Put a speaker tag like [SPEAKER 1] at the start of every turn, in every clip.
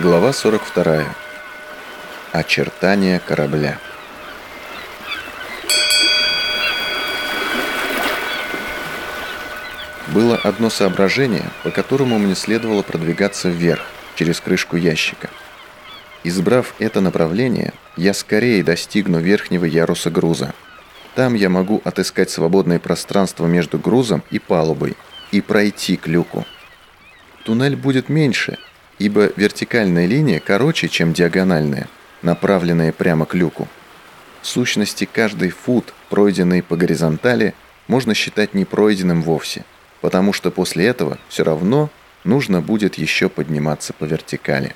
[SPEAKER 1] Глава 42. Очертания корабля. Было одно соображение, по которому мне следовало продвигаться вверх, через крышку ящика. Избрав это направление, я скорее достигну верхнего яруса груза. Там я могу отыскать свободное пространство между грузом и палубой и пройти к люку. Туннель будет меньше, ибо вертикальная линия короче, чем диагональная, направленная прямо к люку. В сущности, каждый фут, пройденный по горизонтали, можно считать непройденным вовсе, потому что после этого все равно нужно будет еще подниматься по вертикали.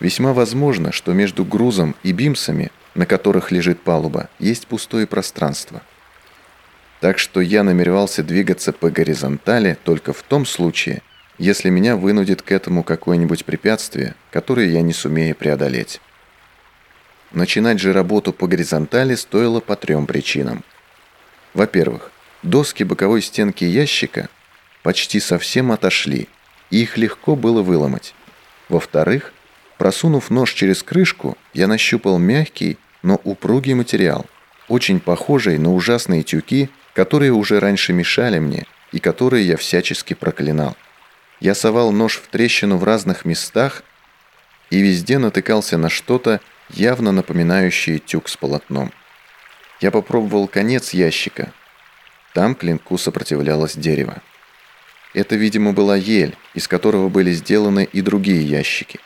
[SPEAKER 1] Весьма возможно, что между грузом и бимсами, на которых лежит палуба, есть пустое пространство. Так что я намеревался двигаться по горизонтали только в том случае, если меня вынудит к этому какое-нибудь препятствие, которое я не сумею преодолеть. Начинать же работу по горизонтали стоило по трем причинам. Во-первых, доски боковой стенки ящика почти совсем отошли, и их легко было выломать. Во-вторых, просунув нож через крышку, я нащупал мягкий, но упругий материал, очень похожий на ужасные тюки, которые уже раньше мешали мне и которые я всячески проклинал. Я совал нож в трещину в разных местах и везде натыкался на что-то, явно напоминающее тюк с полотном. Я попробовал конец ящика. Там клинку сопротивлялось дерево. Это, видимо, была ель, из которого были сделаны и другие ящики.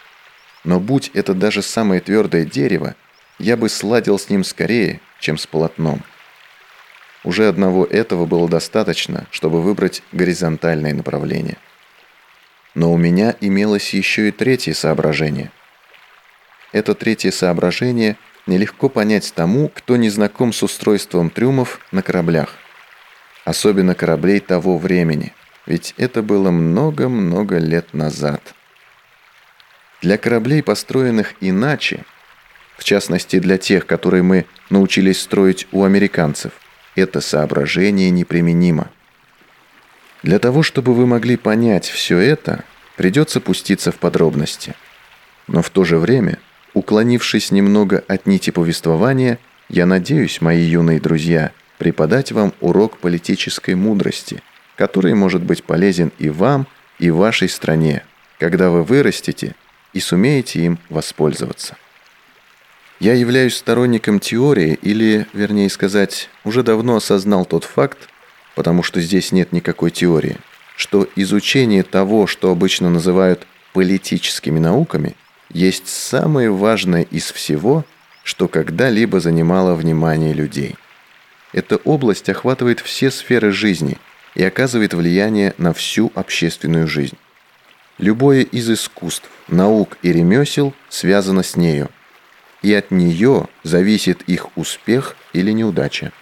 [SPEAKER 1] Но будь это даже самое твердое дерево, я бы сладил с ним скорее, чем с полотном. Уже одного этого было достаточно, чтобы выбрать горизонтальное направление. Но у меня имелось еще и третье соображение. Это третье соображение нелегко понять тому, кто не знаком с устройством трюмов на кораблях. Особенно кораблей того времени, ведь это было много-много лет назад. Для кораблей, построенных иначе, в частности для тех, которые мы научились строить у американцев, это соображение неприменимо. Для того, чтобы вы могли понять все это, придется пуститься в подробности. Но в то же время, уклонившись немного от нити повествования, я надеюсь, мои юные друзья, преподать вам урок политической мудрости, который может быть полезен и вам, и вашей стране, когда вы вырастете и сумеете им воспользоваться. Я являюсь сторонником теории, или, вернее сказать, уже давно осознал тот факт, потому что здесь нет никакой теории, что изучение того, что обычно называют политическими науками, есть самое важное из всего, что когда-либо занимало внимание людей. Эта область охватывает все сферы жизни и оказывает влияние на всю общественную жизнь. Любое из искусств, наук и ремесел связано с нею, и от нее зависит их успех или неудача.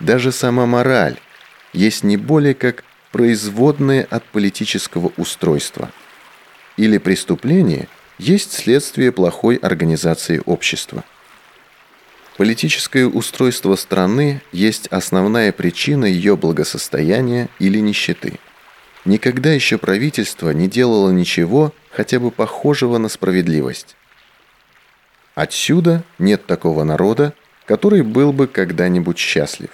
[SPEAKER 1] Даже сама мораль, есть не более как производные от политического устройства. Или преступление есть следствие плохой организации общества. Политическое устройство страны есть основная причина ее благосостояния или нищеты. Никогда еще правительство не делало ничего, хотя бы похожего на справедливость. Отсюда нет такого народа, который был бы когда-нибудь счастлив.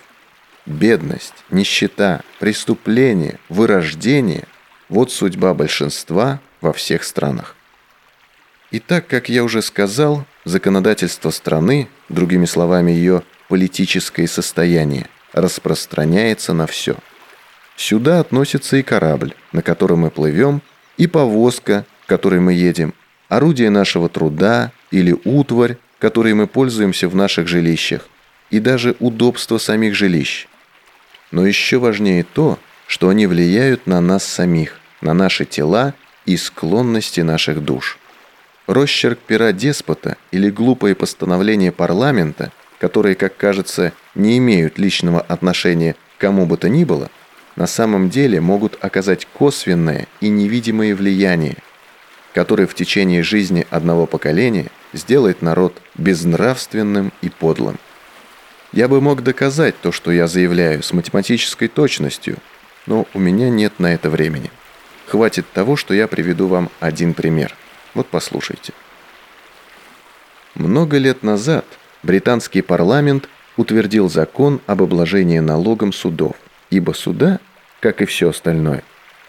[SPEAKER 1] Бедность, нищета, преступление, вырождение – вот судьба большинства во всех странах. И так, как я уже сказал, законодательство страны, другими словами ее политическое состояние, распространяется на все. Сюда относится и корабль, на котором мы плывем, и повозка, в которой мы едем, орудие нашего труда или утварь, которой мы пользуемся в наших жилищах, и даже удобство самих жилищ. Но еще важнее то, что они влияют на нас самих, на наши тела и склонности наших душ. Росчерк пера деспота или глупые постановления парламента, которые, как кажется, не имеют личного отношения к кому бы то ни было, на самом деле могут оказать косвенное и невидимое влияние, которое в течение жизни одного поколения сделает народ безнравственным и подлым. Я бы мог доказать то, что я заявляю, с математической точностью, но у меня нет на это времени. Хватит того, что я приведу вам один пример. Вот послушайте. Много лет назад британский парламент утвердил закон об обложении налогом судов, ибо суда, как и все остальное,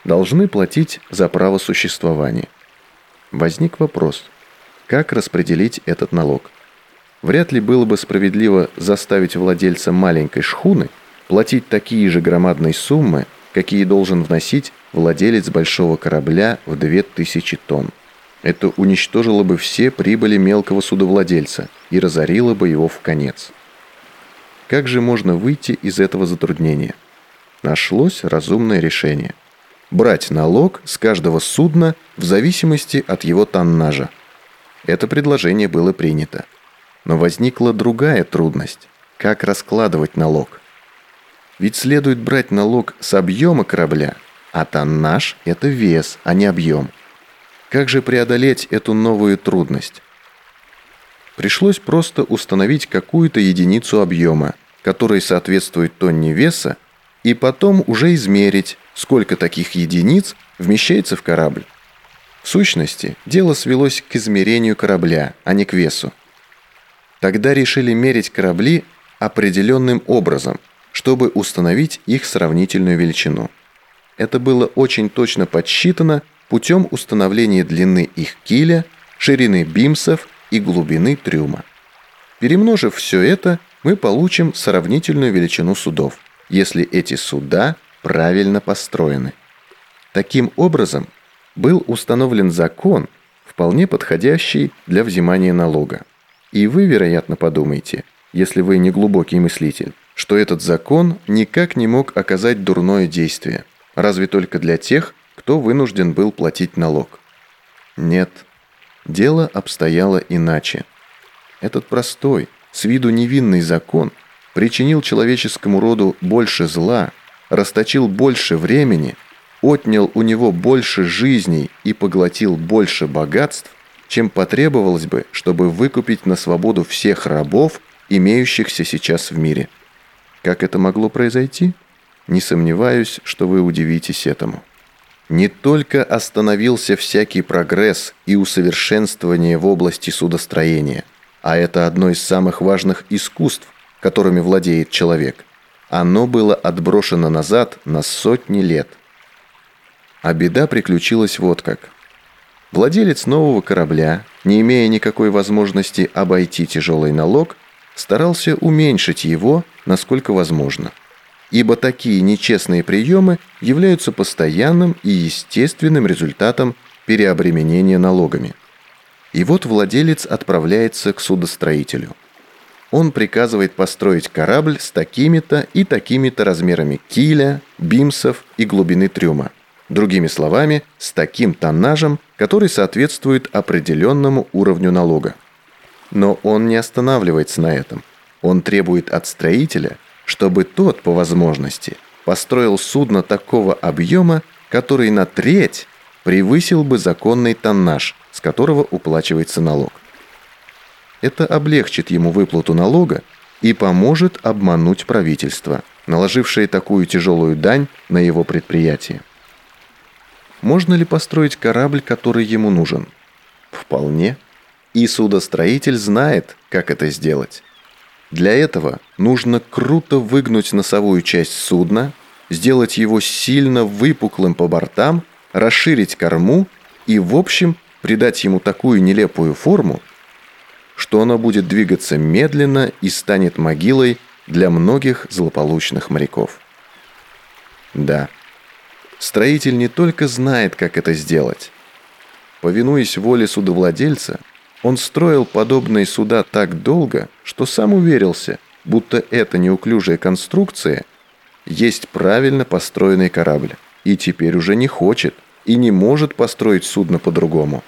[SPEAKER 1] должны платить за право существования. Возник вопрос, как распределить этот налог? Вряд ли было бы справедливо заставить владельца маленькой шхуны платить такие же громадные суммы, какие должен вносить владелец большого корабля в 2000 тонн. Это уничтожило бы все прибыли мелкого судовладельца и разорило бы его в конец. Как же можно выйти из этого затруднения? Нашлось разумное решение. Брать налог с каждого судна в зависимости от его тоннажа. Это предложение было принято. Но возникла другая трудность. Как раскладывать налог? Ведь следует брать налог с объема корабля, а тоннаж – это вес, а не объем. Как же преодолеть эту новую трудность? Пришлось просто установить какую-то единицу объема, которая соответствует тонне веса, и потом уже измерить, сколько таких единиц вмещается в корабль. В сущности, дело свелось к измерению корабля, а не к весу. Тогда решили мерить корабли определенным образом, чтобы установить их сравнительную величину. Это было очень точно подсчитано путем установления длины их киля, ширины бимсов и глубины трюма. Перемножив все это, мы получим сравнительную величину судов, если эти суда правильно построены. Таким образом, был установлен закон, вполне подходящий для взимания налога. И вы, вероятно, подумаете, если вы не глубокий мыслитель, что этот закон никак не мог оказать дурное действие, разве только для тех, кто вынужден был платить налог. Нет, дело обстояло иначе. Этот простой, с виду невинный закон причинил человеческому роду больше зла, расточил больше времени, отнял у него больше жизней и поглотил больше богатств, чем потребовалось бы, чтобы выкупить на свободу всех рабов, имеющихся сейчас в мире. Как это могло произойти? Не сомневаюсь, что вы удивитесь этому. Не только остановился всякий прогресс и усовершенствование в области судостроения, а это одно из самых важных искусств, которыми владеет человек. Оно было отброшено назад на сотни лет. А беда приключилась вот как – Владелец нового корабля, не имея никакой возможности обойти тяжелый налог, старался уменьшить его, насколько возможно. Ибо такие нечестные приемы являются постоянным и естественным результатом переобременения налогами. И вот владелец отправляется к судостроителю. Он приказывает построить корабль с такими-то и такими-то размерами киля, бимсов и глубины трюма – Другими словами, с таким тоннажем, который соответствует определенному уровню налога. Но он не останавливается на этом. Он требует от строителя, чтобы тот, по возможности, построил судно такого объема, который на треть превысил бы законный тоннаж, с которого уплачивается налог. Это облегчит ему выплату налога и поможет обмануть правительство, наложившее такую тяжелую дань на его предприятие. Можно ли построить корабль, который ему нужен? Вполне. И судостроитель знает, как это сделать. Для этого нужно круто выгнуть носовую часть судна, сделать его сильно выпуклым по бортам, расширить корму и, в общем, придать ему такую нелепую форму, что оно будет двигаться медленно и станет могилой для многих злополучных моряков. Да. Строитель не только знает, как это сделать. Повинуясь воле судовладельца, он строил подобные суда так долго, что сам уверился, будто эта неуклюжая конструкция есть правильно построенный корабль, и теперь уже не хочет и не может построить судно по-другому.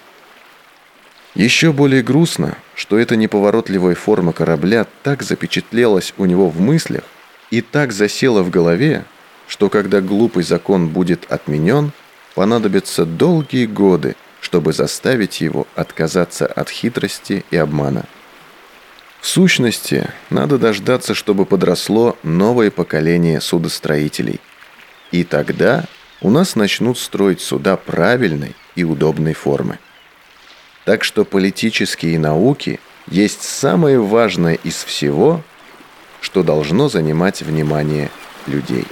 [SPEAKER 1] Еще более грустно, что эта неповоротливая форма корабля так запечатлелась у него в мыслях и так засела в голове, что когда глупый закон будет отменен, понадобятся долгие годы, чтобы заставить его отказаться от хитрости и обмана. В сущности, надо дождаться, чтобы подросло новое поколение судостроителей. И тогда у нас начнут строить суда правильной и удобной формы. Так что политические науки есть самое важное из всего, что должно занимать внимание людей.